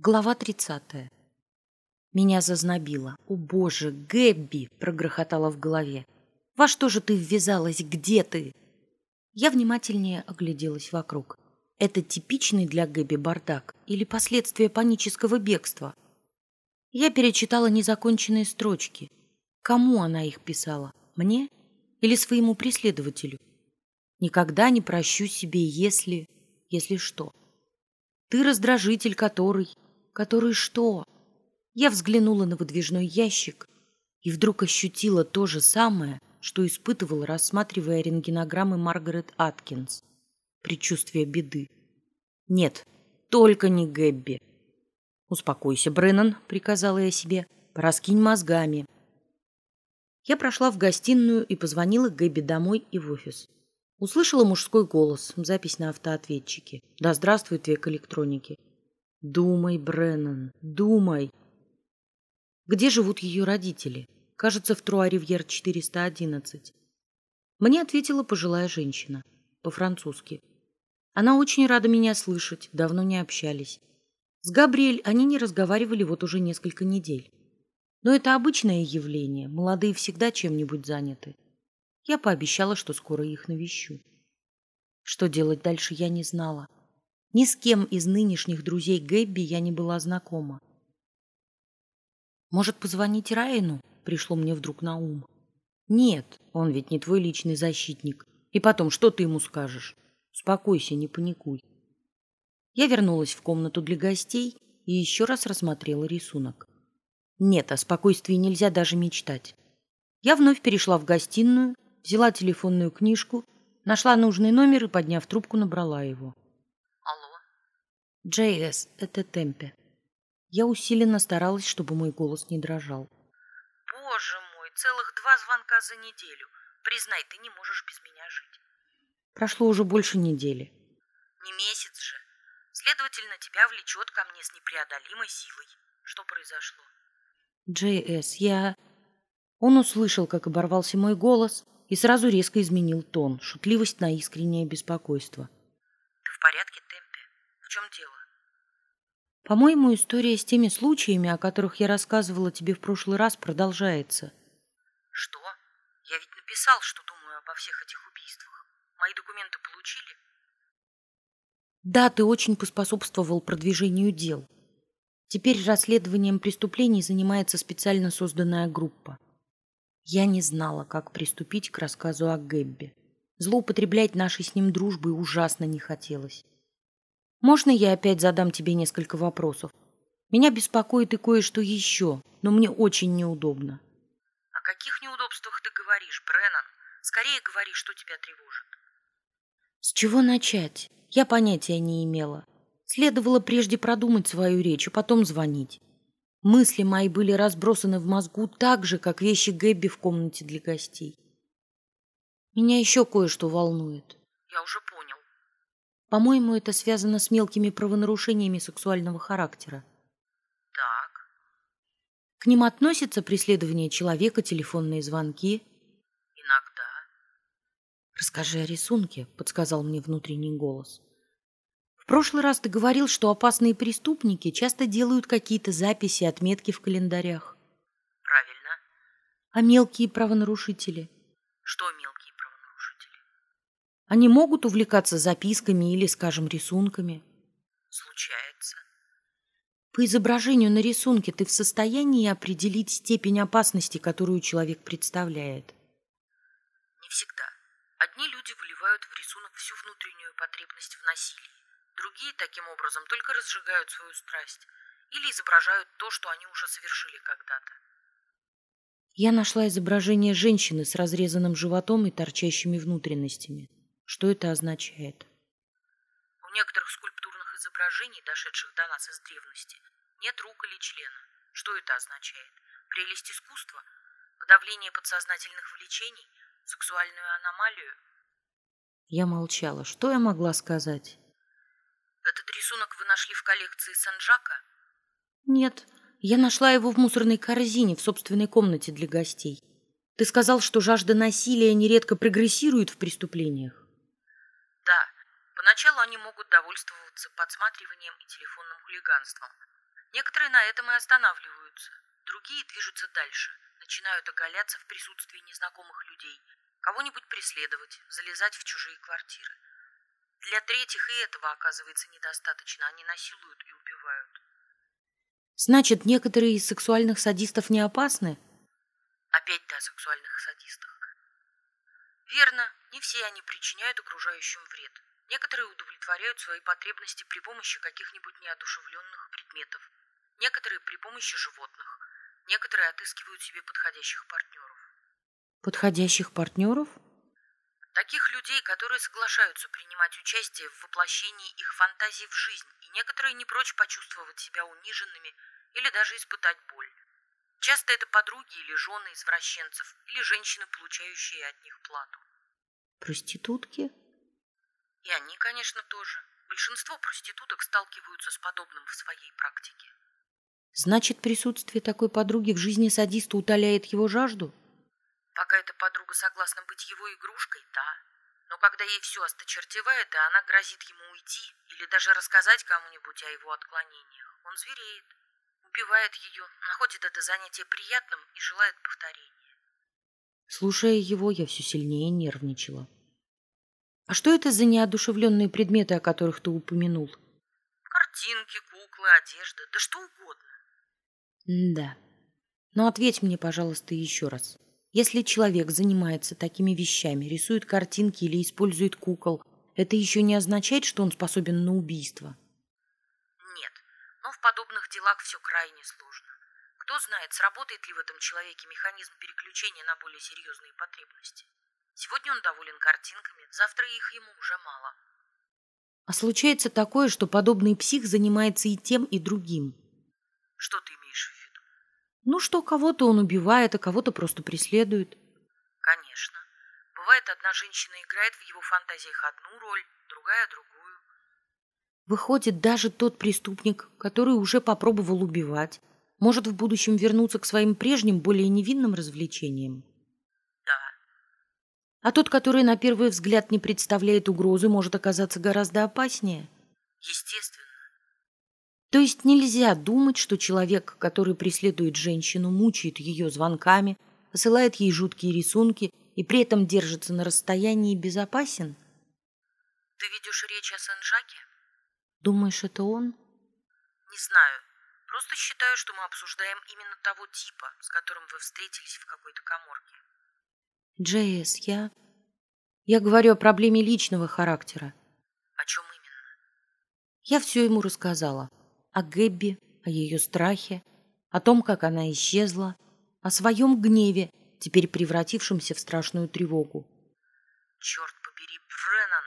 Глава 30. Меня зазнобило. «О, боже, Гэбби!» — прогрохотала в голове. «Во что же ты ввязалась? Где ты?» Я внимательнее огляделась вокруг. Это типичный для Гэбби бардак или последствия панического бегства? Я перечитала незаконченные строчки. Кому она их писала? Мне или своему преследователю? Никогда не прощу себе, если... Если что? Ты раздражитель, который Который что? Я взглянула на выдвижной ящик и вдруг ощутила то же самое, что испытывала, рассматривая рентгенограммы Маргарет Аткинс. Предчувствие беды. Нет, только не Гэбби. «Успокойся, Бреннан», — приказала я себе. «Пораскинь мозгами». Я прошла в гостиную и позвонила Гэбби домой и в офис. Услышала мужской голос, запись на автоответчике. «Да здравствует век электроники». Думай, Бреннан, думай. Где живут ее родители? Кажется, в Труа-Ривьер 411. Мне ответила пожилая женщина. По-французски. Она очень рада меня слышать, давно не общались. С Габриэль они не разговаривали вот уже несколько недель. Но это обычное явление, молодые всегда чем-нибудь заняты. Я пообещала, что скоро их навещу. Что делать дальше, я не знала. Ни с кем из нынешних друзей Гэбби я не была знакома. Может, позвонить Райану? Пришло мне вдруг на ум. Нет, он ведь не твой личный защитник. И потом, что ты ему скажешь? Успокойся, не паникуй. Я вернулась в комнату для гостей и еще раз рассмотрела рисунок. Нет, о спокойствии нельзя даже мечтать. Я вновь перешла в гостиную, взяла телефонную книжку, нашла нужный номер и, подняв трубку, набрала его. Джейс, это Темпе. Я усиленно старалась, чтобы мой голос не дрожал. Боже мой, целых два звонка за неделю. Признай, ты не можешь без меня жить. Прошло уже больше недели. Не месяц же. Следовательно, тебя влечет ко мне с непреодолимой силой. Что произошло? Джейс, я... Он услышал, как оборвался мой голос, и сразу резко изменил тон, шутливость на искреннее беспокойство. Ты в порядке, Темпе? В чем дело? По-моему, история с теми случаями, о которых я рассказывала тебе в прошлый раз, продолжается. Что? Я ведь написал, что думаю обо всех этих убийствах. Мои документы получили? Да, ты очень поспособствовал продвижению дел. Теперь расследованием преступлений занимается специально созданная группа. Я не знала, как приступить к рассказу о Гэббе. Злоупотреблять нашей с ним дружбой ужасно не хотелось. Можно я опять задам тебе несколько вопросов? Меня беспокоит и кое-что еще, но мне очень неудобно. О каких неудобствах ты говоришь, Бреннан? Скорее говори, что тебя тревожит. С чего начать? Я понятия не имела. Следовало прежде продумать свою речь, а потом звонить. Мысли мои были разбросаны в мозгу так же, как вещи Гэбби в комнате для гостей. Меня еще кое-что волнует. Я уже понял. По-моему, это связано с мелкими правонарушениями сексуального характера. Так. К ним относятся преследование человека, телефонные звонки? Иногда. Расскажи о рисунке, подсказал мне внутренний голос. В прошлый раз ты говорил, что опасные преступники часто делают какие-то записи, отметки в календарях. Правильно. А мелкие правонарушители? Что мелкие? Они могут увлекаться записками или, скажем, рисунками. Случается. По изображению на рисунке ты в состоянии определить степень опасности, которую человек представляет? Не всегда. Одни люди выливают в рисунок всю внутреннюю потребность в насилии. Другие таким образом только разжигают свою страсть или изображают то, что они уже совершили когда-то. Я нашла изображение женщины с разрезанным животом и торчащими внутренностями. Что это означает? У некоторых скульптурных изображений, дошедших до нас из древности, нет рук или члена. Что это означает? Прелесть искусства? Подавление подсознательных влечений? Сексуальную аномалию? Я молчала. Что я могла сказать? Этот рисунок вы нашли в коллекции Сен-Жака? Нет, я нашла его в мусорной корзине в собственной комнате для гостей. Ты сказал, что жажда насилия нередко прогрессирует в преступлениях. Да, поначалу они могут довольствоваться подсматриванием и телефонным хулиганством. Некоторые на этом и останавливаются, другие движутся дальше, начинают оголяться в присутствии незнакомых людей, кого-нибудь преследовать, залезать в чужие квартиры. Для третьих и этого оказывается недостаточно, они насилуют и убивают. Значит, некоторые из сексуальных садистов не опасны? Опять о сексуальных садистах. Верно, не все они причиняют окружающим вред. Некоторые удовлетворяют свои потребности при помощи каких-нибудь неодушевленных предметов. Некоторые при помощи животных. Некоторые отыскивают себе подходящих партнеров. Подходящих партнеров? Таких людей, которые соглашаются принимать участие в воплощении их фантазий в жизнь, и некоторые не прочь почувствовать себя униженными или даже испытать боль. Часто это подруги или жены извращенцев, или женщины, получающие от них плату. Проститутки? И они, конечно, тоже. Большинство проституток сталкиваются с подобным в своей практике. Значит, присутствие такой подруги в жизни садиста утоляет его жажду? Пока эта подруга согласна быть его игрушкой, да. Но когда ей все осточертевает, и она грозит ему уйти или даже рассказать кому-нибудь о его отклонениях, он звереет, убивает ее, находит это занятие приятным и желает повторения. Слушая его, я все сильнее нервничала. А что это за неодушевленные предметы, о которых ты упомянул? Картинки, куклы, одежда, да что угодно. да. Но ответь мне, пожалуйста, еще раз. Если человек занимается такими вещами, рисует картинки или использует кукол, это еще не означает, что он способен на убийство? Нет, но в подобных делах все крайне сложно. Кто знает, сработает ли в этом человеке механизм переключения на более серьезные потребности. Сегодня он доволен картинками, завтра их ему уже мало. А случается такое, что подобный псих занимается и тем, и другим. Что ты имеешь в виду? Ну, что кого-то он убивает, а кого-то просто преследует. Конечно. Бывает, одна женщина играет в его фантазиях одну роль, другая — другую. Выходит, даже тот преступник, который уже попробовал убивать, может в будущем вернуться к своим прежним, более невинным развлечениям. А тот, который на первый взгляд не представляет угрозы, может оказаться гораздо опаснее. Естественно. То есть нельзя думать, что человек, который преследует женщину, мучает ее звонками, посылает ей жуткие рисунки и при этом держится на расстоянии, безопасен? Ты ведешь речь о Сен-Жаке? Думаешь, это он? Не знаю. Просто считаю, что мы обсуждаем именно того типа, с которым вы встретились в какой-то коморке. Джейс, я... Я говорю о проблеме личного характера. О чем именно? Я все ему рассказала. О Гэбби, о ее страхе, о том, как она исчезла, о своем гневе, теперь превратившемся в страшную тревогу. Черт побери, Бреннан,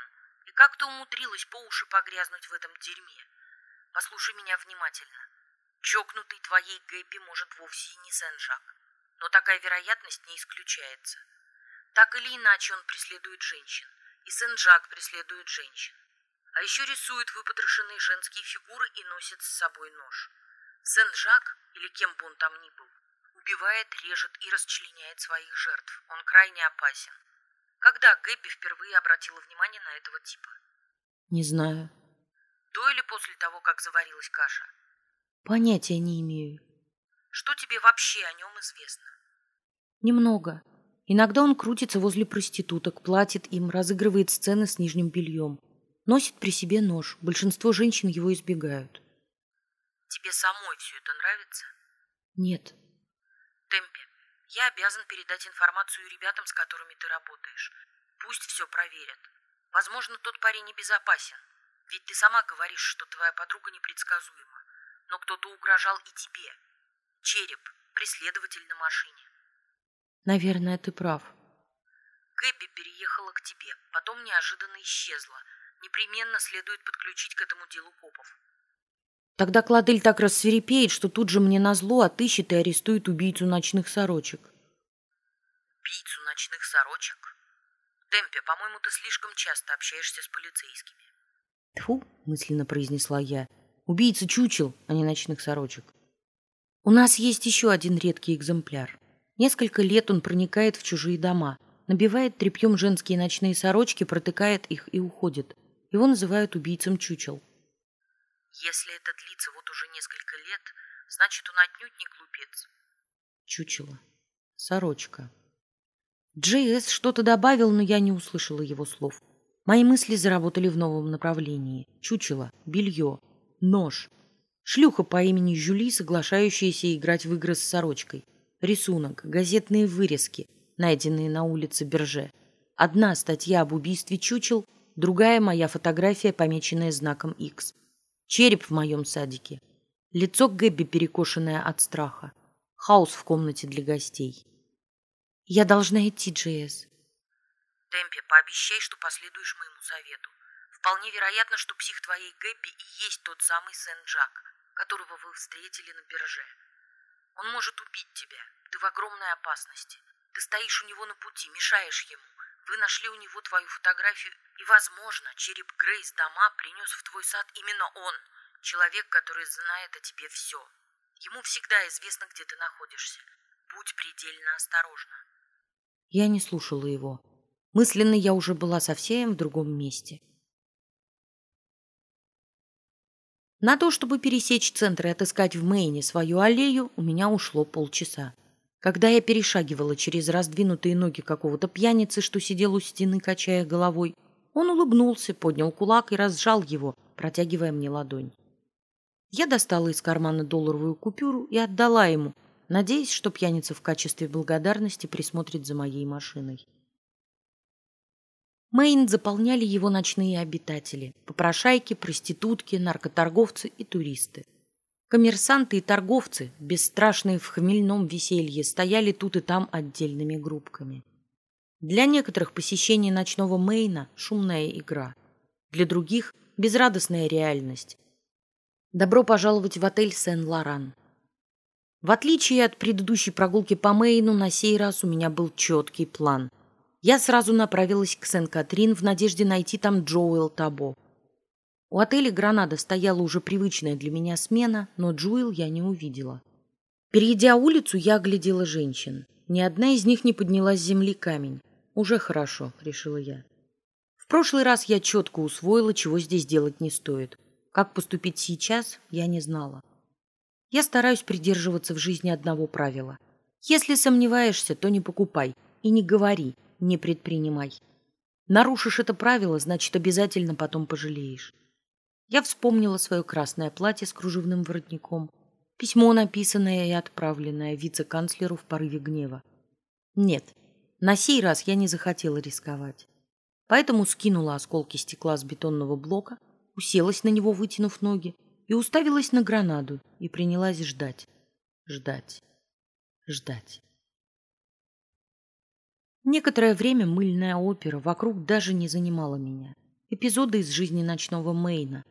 и как ты умудрилась по уши погрязнуть в этом дерьме? Послушай меня внимательно. Чокнутый твоей Гэбби может вовсе и не Сен-Жак, но такая вероятность не исключается. Так или иначе он преследует женщин, и Сен-Жак преследует женщин. А еще рисует выпотрошенные женские фигуры и носит с собой нож. Сен-Жак, или кем бы он там ни был, убивает, режет и расчленяет своих жертв. Он крайне опасен. Когда Гэбби впервые обратила внимание на этого типа? Не знаю. До или после того, как заварилась каша? Понятия не имею. Что тебе вообще о нем известно? Немного. Иногда он крутится возле проституток, платит им, разыгрывает сцены с нижним бельем. Носит при себе нож. Большинство женщин его избегают. Тебе самой все это нравится? Нет. Темпе, я обязан передать информацию ребятам, с которыми ты работаешь. Пусть все проверят. Возможно, тот парень небезопасен. Ведь ты сама говоришь, что твоя подруга непредсказуема. Но кто-то угрожал и тебе. Череп, преследователь на машине. Наверное, ты прав. Гэбби переехала к тебе, потом неожиданно исчезла. Непременно следует подключить к этому делу копов. Тогда Кладель так рассверепеет, что тут же мне назло отыщет и арестует убийцу ночных сорочек. Убийцу ночных сорочек? Темпе, по-моему, ты слишком часто общаешься с полицейскими. Тьфу, мысленно произнесла я. Убийца чучел, а не ночных сорочек. У нас есть еще один редкий экземпляр. Несколько лет он проникает в чужие дома, набивает тряпьем женские ночные сорочки, протыкает их и уходит. Его называют убийцем чучел. Если это длится вот уже несколько лет, значит, он отнюдь не глупец. Чучело. Сорочка. Джейс что-то добавил, но я не услышала его слов. Мои мысли заработали в новом направлении. Чучело, белье, нож. Шлюха по имени Жюли, соглашающаяся играть в игры с сорочкой. Рисунок, газетные вырезки, найденные на улице Берже. Одна статья об убийстве чучел, другая моя фотография, помеченная знаком X. Череп в моем садике. Лицо Гэбби, перекошенное от страха. Хаос в комнате для гостей. Я должна идти, Джейс. Темпе, пообещай, что последуешь моему совету. Вполне вероятно, что псих твоей Гэбби и есть тот самый Сен-Джак, которого вы встретили на бирже. Он может убить тебя. Ты в огромной опасности. Ты стоишь у него на пути, мешаешь ему. Вы нашли у него твою фотографию, и, возможно, череп Грейс дома принес в твой сад именно он, человек, который знает о тебе все. Ему всегда известно, где ты находишься. Будь предельно осторожна. Я не слушала его. Мысленно я уже была совсем в другом месте. На то, чтобы пересечь центр и отыскать в Мэйне свою аллею, у меня ушло полчаса. Когда я перешагивала через раздвинутые ноги какого-то пьяницы, что сидел у стены, качая головой, он улыбнулся, поднял кулак и разжал его, протягивая мне ладонь. Я достала из кармана долларовую купюру и отдала ему, надеясь, что пьяница в качестве благодарности присмотрит за моей машиной. Мэйн заполняли его ночные обитатели – попрошайки, проститутки, наркоторговцы и туристы. Коммерсанты и торговцы, бесстрашные в хмельном веселье, стояли тут и там отдельными группками. Для некоторых посещение ночного Мэйна – шумная игра. Для других – безрадостная реальность. Добро пожаловать в отель Сен-Лоран. В отличие от предыдущей прогулки по Мэйну, на сей раз у меня был четкий план – я сразу направилась к Сен-Катрин в надежде найти там Джоуэл Табо. У отеля «Гранада» стояла уже привычная для меня смена, но Джоуэл я не увидела. Перейдя улицу, я оглядела женщин. Ни одна из них не подняла с земли камень. Уже хорошо, решила я. В прошлый раз я четко усвоила, чего здесь делать не стоит. Как поступить сейчас, я не знала. Я стараюсь придерживаться в жизни одного правила. Если сомневаешься, то не покупай и не говори, не предпринимай. Нарушишь это правило, значит, обязательно потом пожалеешь. Я вспомнила свое красное платье с кружевным воротником, письмо, написанное и отправленное вице-канцлеру в порыве гнева. Нет, на сей раз я не захотела рисковать. Поэтому скинула осколки стекла с бетонного блока, уселась на него, вытянув ноги, и уставилась на гранаду и принялась ждать, ждать, ждать. Некоторое время мыльная опера вокруг даже не занимала меня. Эпизоды из жизни ночного Мейна.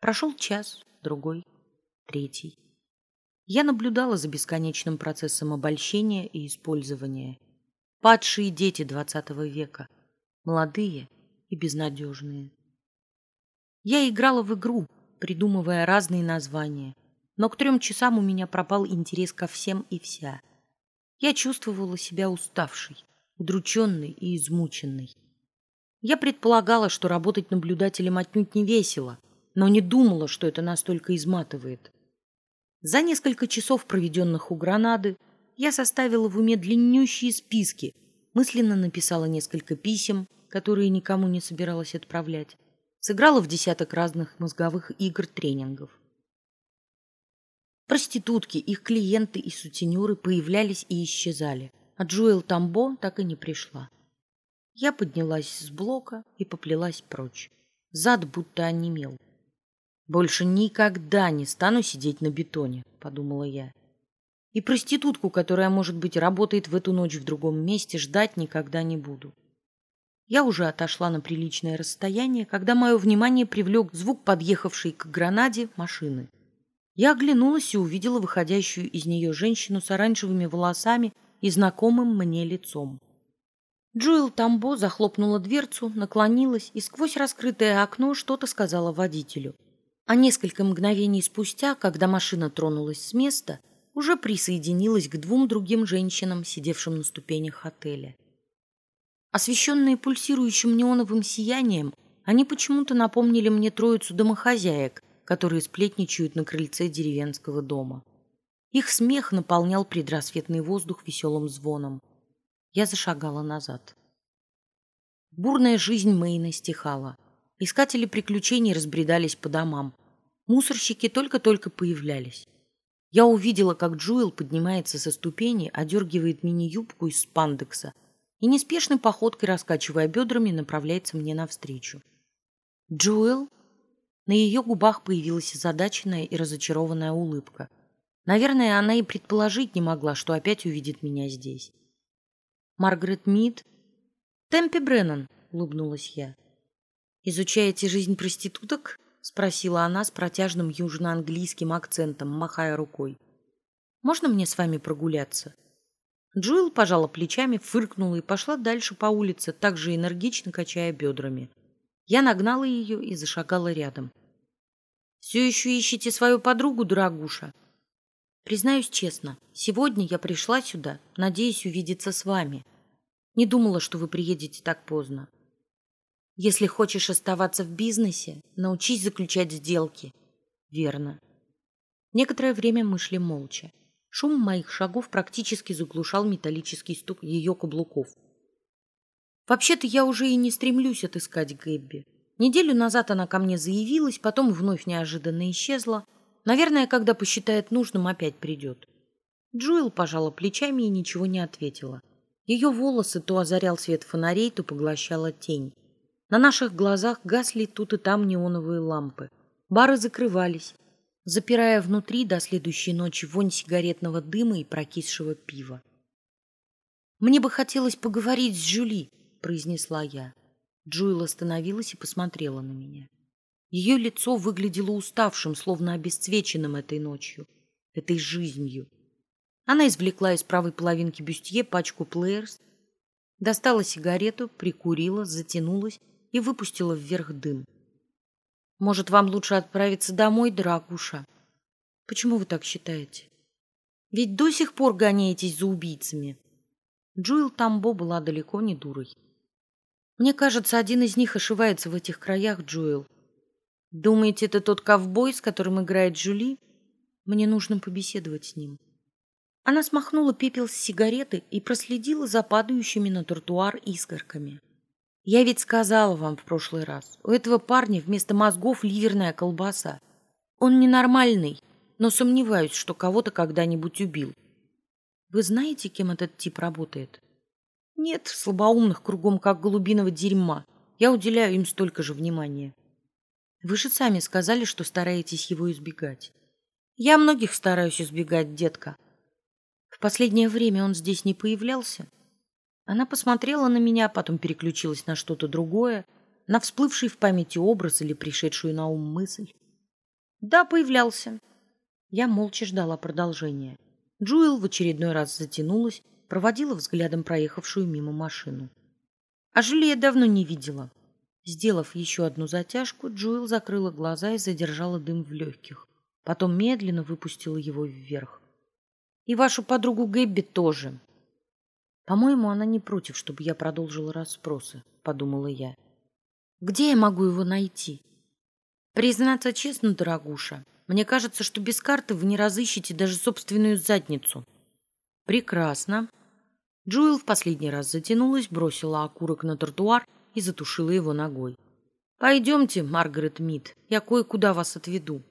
Прошел час, другой, третий. Я наблюдала за бесконечным процессом обольщения и использования. Падшие дети двадцатого века, молодые и безнадежные. Я играла в игру, придумывая разные названия, но к трем часам у меня пропал интерес ко всем и вся. Я чувствовала себя уставшей удрученный и измученный. Я предполагала, что работать наблюдателем отнюдь не весело, но не думала, что это настолько изматывает. За несколько часов, проведенных у Гранады, я составила в уме длиннющие списки, мысленно написала несколько писем, которые никому не собиралась отправлять, сыграла в десяток разных мозговых игр-тренингов. Проститутки, их клиенты и сутенеры появлялись и исчезали – а Джуэл Тамбо так и не пришла. Я поднялась с блока и поплелась прочь. Зад будто онемел. «Больше никогда не стану сидеть на бетоне», — подумала я. «И проститутку, которая, может быть, работает в эту ночь в другом месте, ждать никогда не буду». Я уже отошла на приличное расстояние, когда мое внимание привлек звук подъехавшей к гранаде машины. Я оглянулась и увидела выходящую из нее женщину с оранжевыми волосами и знакомым мне лицом. Джоэл Тамбо захлопнула дверцу, наклонилась и сквозь раскрытое окно что-то сказала водителю. А несколько мгновений спустя, когда машина тронулась с места, уже присоединилась к двум другим женщинам, сидевшим на ступенях отеля. Освещенные пульсирующим неоновым сиянием, они почему-то напомнили мне троицу домохозяек, которые сплетничают на крыльце деревенского дома. Их смех наполнял предрассветный воздух веселым звоном. Я зашагала назад. Бурная жизнь Мэйна стихала. Искатели приключений разбредались по домам. Мусорщики только-только появлялись. Я увидела, как Джуэл поднимается со ступени, одергивает мини-юбку из спандекса и неспешной походкой, раскачивая бедрами, направляется мне навстречу. «Джуэл?» На ее губах появилась озадаченная и разочарованная улыбка. Наверное, она и предположить не могла, что опять увидит меня здесь. «Маргарет Мид?» «Темпи Бреннан», — улыбнулась я. «Изучаете жизнь проституток?» — спросила она с протяжным южноанглийским акцентом, махая рукой. «Можно мне с вами прогуляться?» Джоэл пожала плечами, фыркнула и пошла дальше по улице, также энергично качая бедрами. Я нагнала ее и зашагала рядом. «Все еще ищете свою подругу, дорогуша?» «Признаюсь честно, сегодня я пришла сюда, надеясь увидеться с вами. Не думала, что вы приедете так поздно. Если хочешь оставаться в бизнесе, научись заключать сделки». «Верно». Некоторое время мы шли молча. Шум моих шагов практически заглушал металлический стук ее каблуков. Вообще-то я уже и не стремлюсь отыскать Гэбби. Неделю назад она ко мне заявилась, потом вновь неожиданно исчезла. Наверное, когда посчитает нужным, опять придет. Джуэл пожала плечами и ничего не ответила. Ее волосы то озарял свет фонарей, то поглощала тень. На наших глазах гасли тут и там неоновые лампы. Бары закрывались, запирая внутри до следующей ночи вонь сигаретного дыма и прокисшего пива. «Мне бы хотелось поговорить с Жюли», — произнесла я. Джуэл остановилась и посмотрела на меня. Ее лицо выглядело уставшим, словно обесцвеченным этой ночью, этой жизнью. Она извлекла из правой половинки бюстье пачку плеерс, достала сигарету, прикурила, затянулась и выпустила вверх дым. Может, вам лучше отправиться домой, дорогуша? Почему вы так считаете? Ведь до сих пор гоняетесь за убийцами. Джуэл Тамбо была далеко не дурой. Мне кажется, один из них ошивается в этих краях, Джуэл. Думаете, это тот ковбой, с которым играет Джули? Мне нужно побеседовать с ним. Она смахнула пепел с сигареты и проследила за падающими на тротуар искорками. Я ведь сказала вам в прошлый раз, у этого парня вместо мозгов ливерная колбаса. Он ненормальный, но сомневаюсь, что кого-то когда-нибудь убил. Вы знаете, кем этот тип работает? Нет, слабоумных кругом, как голубиного дерьма. Я уделяю им столько же внимания. Вы же сами сказали, что стараетесь его избегать. Я многих стараюсь избегать, детка. В последнее время он здесь не появлялся. Она посмотрела на меня, потом переключилась на что-то другое, на всплывший в памяти образ или пришедшую на ум мысль. Да, появлялся. Я молча ждала продолжения. Джуэл в очередной раз затянулась, проводила взглядом проехавшую мимо машину. А Жюли я давно не видела. Сделав еще одну затяжку, Джуэл закрыла глаза и задержала дым в легких. Потом медленно выпустила его вверх. И вашу подругу Гэбби тоже. По-моему, она не против, чтобы я продолжила расспросы, подумала я. Где я могу его найти? Признаться честно, дорогуша, мне кажется, что без карты вы не разыщете даже собственную задницу. Прекрасно. Джуэл в последний раз затянулась, бросила окурок на тротуар и затушила его ногой. Пойдемте, Маргарет Мид, я кое-куда вас отведу.